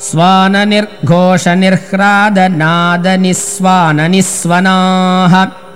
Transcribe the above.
स्वाननिर्घोषनिर्ह्रादनादनिस्वाननिस्वनाः।